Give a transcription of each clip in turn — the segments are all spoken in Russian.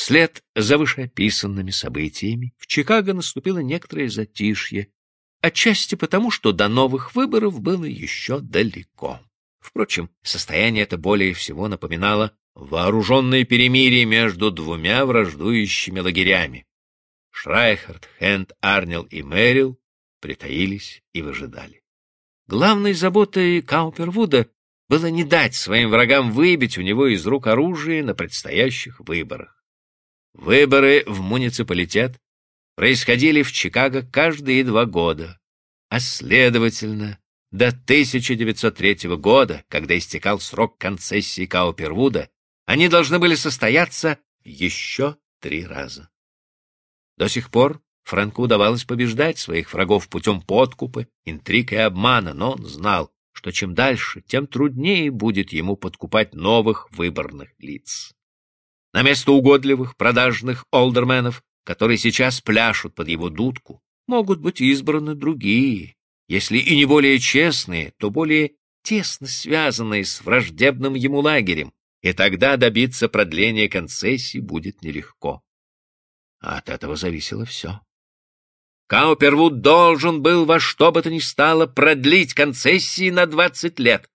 Вслед за вышеописанными событиями в Чикаго наступило некоторое затишье, отчасти потому, что до новых выборов было еще далеко. Впрочем, состояние это более всего напоминало вооруженное перемирие между двумя враждующими лагерями. Шрайхард, Хенд, Арнел и Мэрил притаились и выжидали. Главной заботой Каупервуда было не дать своим врагам выбить у него из рук оружие на предстоящих выборах. Выборы в муниципалитет происходили в Чикаго каждые два года, а, следовательно, до 1903 года, когда истекал срок концессии Каупервуда, они должны были состояться еще три раза. До сих пор Фрэнку удавалось побеждать своих врагов путем подкупа, интриг и обмана, но он знал, что чем дальше, тем труднее будет ему подкупать новых выборных лиц. На место угодливых, продажных олдерменов которые сейчас пляшут под его дудку, могут быть избраны другие, если и не более честные, то более тесно связанные с враждебным ему лагерем, и тогда добиться продления концессии будет нелегко. От этого зависело все. Каупервуд должен был во что бы то ни стало продлить концессии на двадцать лет,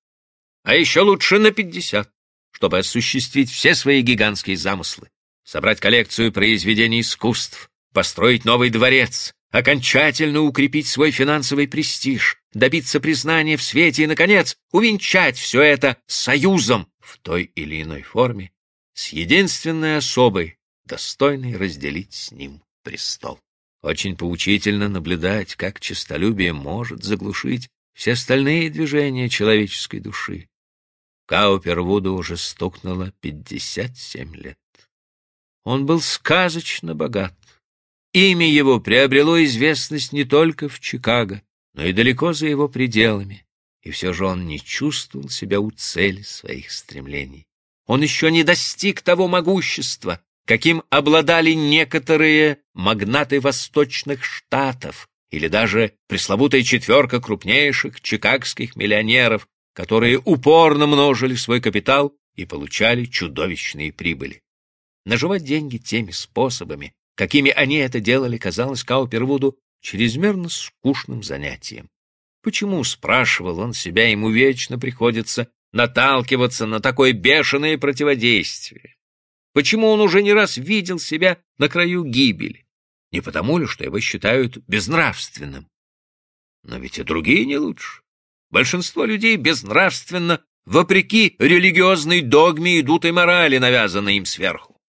а еще лучше на пятьдесят, чтобы осуществить все свои гигантские замыслы собрать коллекцию произведений искусств, построить новый дворец, окончательно укрепить свой финансовый престиж, добиться признания в свете и, наконец, увенчать все это союзом в той или иной форме с единственной особой, достойной разделить с ним престол. Очень поучительно наблюдать, как честолюбие может заглушить все остальные движения человеческой души. Каупервуду уже стукнуло пятьдесят семь лет. Он был сказочно богат. Имя его приобрело известность не только в Чикаго, но и далеко за его пределами. И все же он не чувствовал себя у цели своих стремлений. Он еще не достиг того могущества, каким обладали некоторые магнаты восточных штатов или даже пресловутая четверка крупнейших чикагских миллионеров, которые упорно множили свой капитал и получали чудовищные прибыли. Наживать деньги теми способами, какими они это делали, казалось Каупервуду чрезмерно скучным занятием. Почему, спрашивал он себя, ему вечно приходится наталкиваться на такое бешеное противодействие? Почему он уже не раз видел себя на краю гибели? Не потому ли, что его считают безнравственным? Но ведь и другие не лучше. Большинство людей безнравственно, вопреки религиозной догме и дутой морали, навязанной им сверху.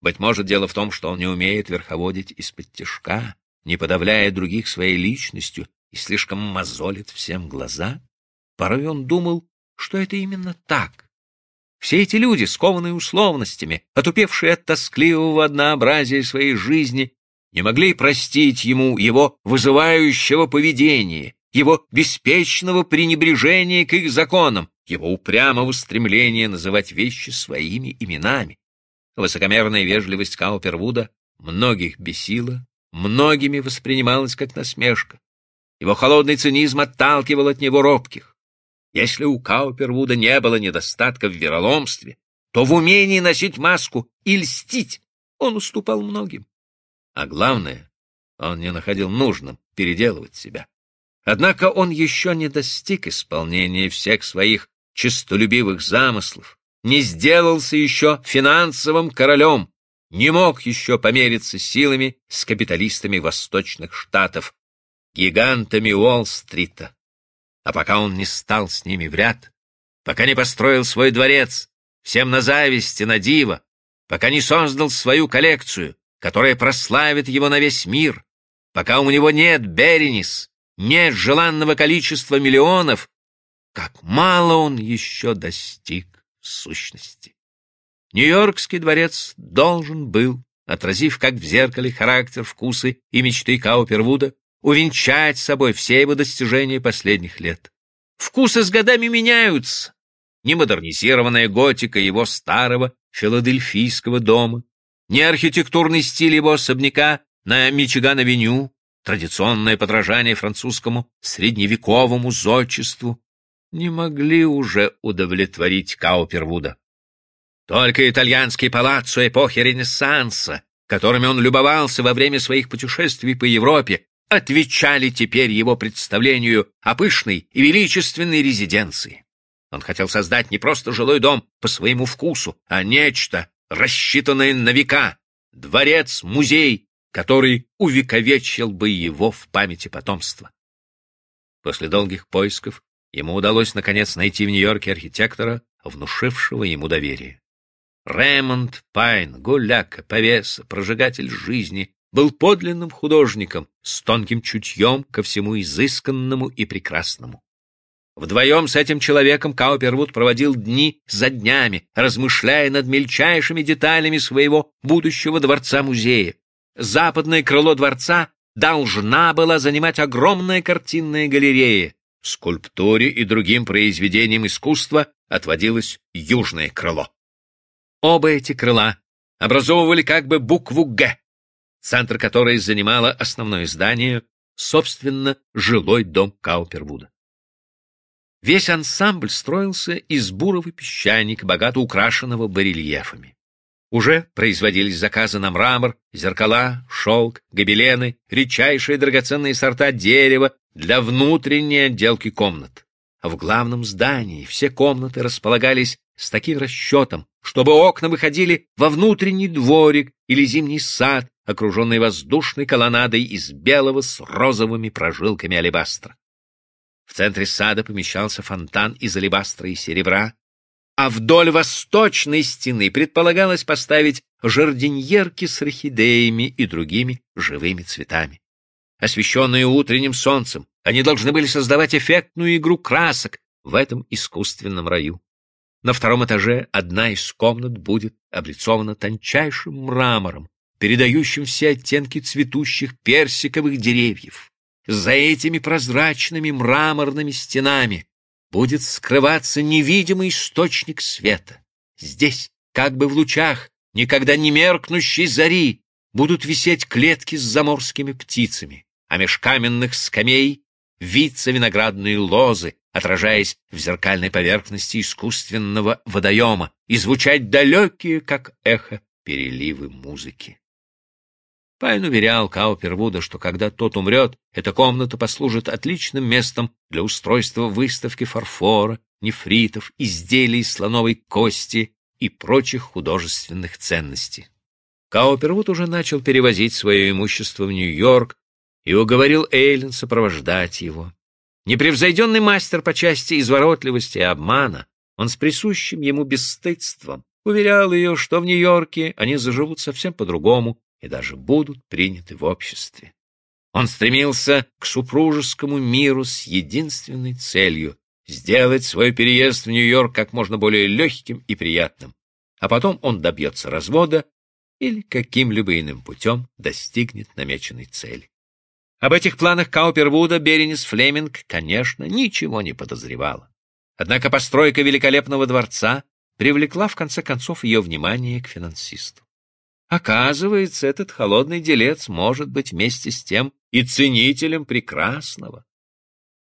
Быть может, дело в том, что он не умеет верховодить из-под тяжка, не подавляя других своей личностью и слишком мозолит всем глаза? Порой он думал, что это именно так. Все эти люди, скованные условностями, отупевшие от тоскливого однообразия своей жизни, не могли простить ему его вызывающего поведения, его беспечного пренебрежения к их законам, его упрямого стремления называть вещи своими именами. Высокомерная вежливость Каупервуда многих бесила, многими воспринималась как насмешка. Его холодный цинизм отталкивал от него робких. Если у Каупервуда не было недостатка в вероломстве, то в умении носить маску и льстить он уступал многим. А главное, он не находил нужным переделывать себя. Однако он еще не достиг исполнения всех своих честолюбивых замыслов, не сделался еще финансовым королем, не мог еще помериться силами с капиталистами восточных штатов, гигантами Уолл-стрита. А пока он не стал с ними в ряд, пока не построил свой дворец, всем на зависть и на диво, пока не создал свою коллекцию, которая прославит его на весь мир, пока у него нет Беренис, нет желанного количества миллионов, как мало он еще достиг сущности. Нью-Йоркский дворец должен был, отразив как в зеркале характер, вкусы и мечты Каупервуда, увенчать собой все его достижения последних лет. Вкусы с годами меняются. Ни модернизированная готика его старого филадельфийского дома, ни архитектурный стиль его особняка на Мичиган-авеню, традиционное подражание французскому средневековому зодчеству, не могли уже удовлетворить Каупервуда. Только итальянские палаццо эпохи Ренессанса, которыми он любовался во время своих путешествий по Европе, отвечали теперь его представлению о пышной и величественной резиденции. Он хотел создать не просто жилой дом по своему вкусу, а нечто, рассчитанное на века, дворец-музей, который увековечил бы его в памяти потомства. После долгих поисков ему удалось наконец найти в Нью-Йорке архитектора, внушившего ему доверие. Ремонт Пайн, гуляка, повеса, прожигатель жизни, был подлинным художником с тонким чутьем ко всему изысканному и прекрасному. Вдвоем с этим человеком Каупервуд проводил дни за днями, размышляя над мельчайшими деталями своего будущего дворца-музея. Западное крыло дворца должна была занимать огромная картинная галерея. Скульптуре и другим произведениям искусства отводилось южное крыло. Оба эти крыла образовывали как бы букву «Г», центр которой занимало основное здание, собственно, жилой дом Каупервуда. Весь ансамбль строился из бурого песчаника, богато украшенного барельефами. Уже производились заказы на мрамор, зеркала, шелк, гобелены, редчайшие драгоценные сорта дерева для внутренней отделки комнат. В главном здании все комнаты располагались с таким расчетом, чтобы окна выходили во внутренний дворик или зимний сад, окруженный воздушной колоннадой из белого с розовыми прожилками алебастра. В центре сада помещался фонтан из алебастра и серебра, а вдоль восточной стены предполагалось поставить жардиньерки с орхидеями и другими живыми цветами. Освещенные утренним солнцем, они должны были создавать эффектную игру красок в этом искусственном раю. На втором этаже одна из комнат будет облицована тончайшим мрамором, передающим все оттенки цветущих персиковых деревьев. За этими прозрачными мраморными стенами будет скрываться невидимый источник света. Здесь, как бы в лучах, никогда не меркнущей зари, будут висеть клетки с заморскими птицами, а меж каменных скамей виться виноградные лозы, отражаясь в зеркальной поверхности искусственного водоема, и звучать далекие, как эхо, переливы музыки. Пайн уверял Каупервуда, что когда тот умрет, эта комната послужит отличным местом для устройства выставки фарфора, нефритов, изделий из слоновой кости и прочих художественных ценностей. Каупервуд уже начал перевозить свое имущество в Нью-Йорк и уговорил Эйлен сопровождать его. Непревзойденный мастер по части изворотливости и обмана, он с присущим ему бесстыдством уверял ее, что в Нью-Йорке они заживут совсем по-другому и даже будут приняты в обществе. Он стремился к супружескому миру с единственной целью — сделать свой переезд в Нью-Йорк как можно более легким и приятным, а потом он добьется развода или каким-либо иным путем достигнет намеченной цели. Об этих планах Каупервуда Беренис Флеминг, конечно, ничего не подозревала. Однако постройка великолепного дворца привлекла в конце концов ее внимание к финансисту. Оказывается, этот холодный делец может быть вместе с тем и ценителем прекрасного.